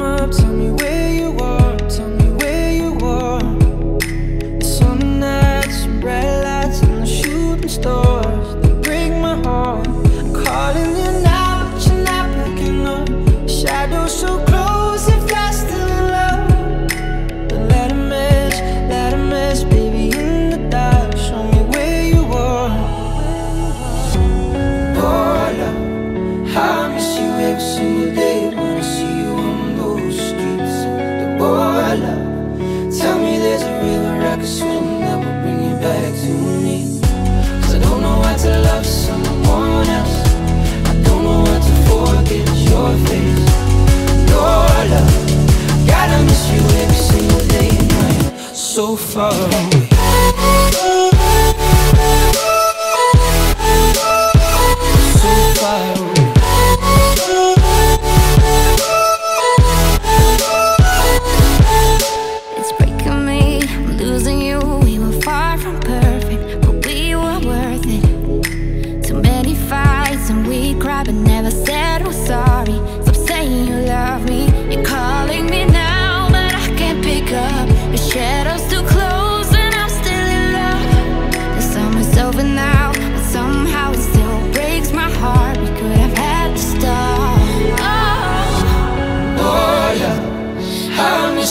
up, tell me where you are, tell me where you are. The summer nights, lights, and the shooting stars they break my heart. Calling you now, but you're not picking up. Shadows so close, in love. Mess, mess, baby, in the dark. Show me where you are. Oh, love, I miss you every single day love, tell me there's a river I can swim that will bring you back to me. 'Cause I don't know how to love someone else. I don't know how to forget your face. Oh, love, gotta miss you every single day and night. So far away.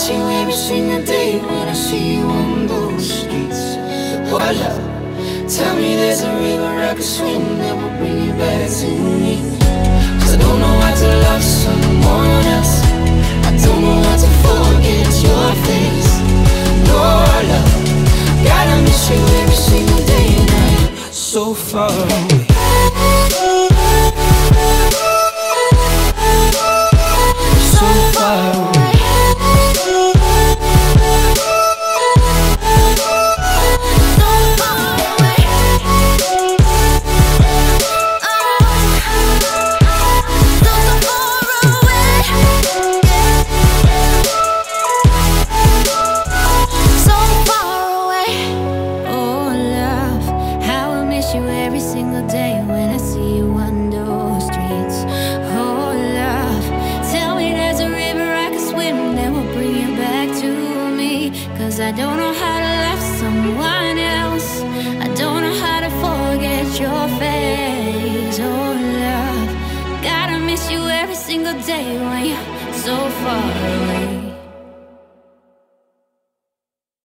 Miss you every single day when I see you on those streets. Oh, love, tell me there's a river I can swim that will bring you back to me. 'Cause I don't know how to love someone else. I don't know how to forget your face. No, love, gotta miss you every single day and night. So far away. Every single day when I see you on those streets. Oh, love, tell me there's a river I can swim that will bring you back to me. Cause I don't know how to love someone else. I don't know how to forget your face. Oh, love, gotta miss you every single day when you're so far away.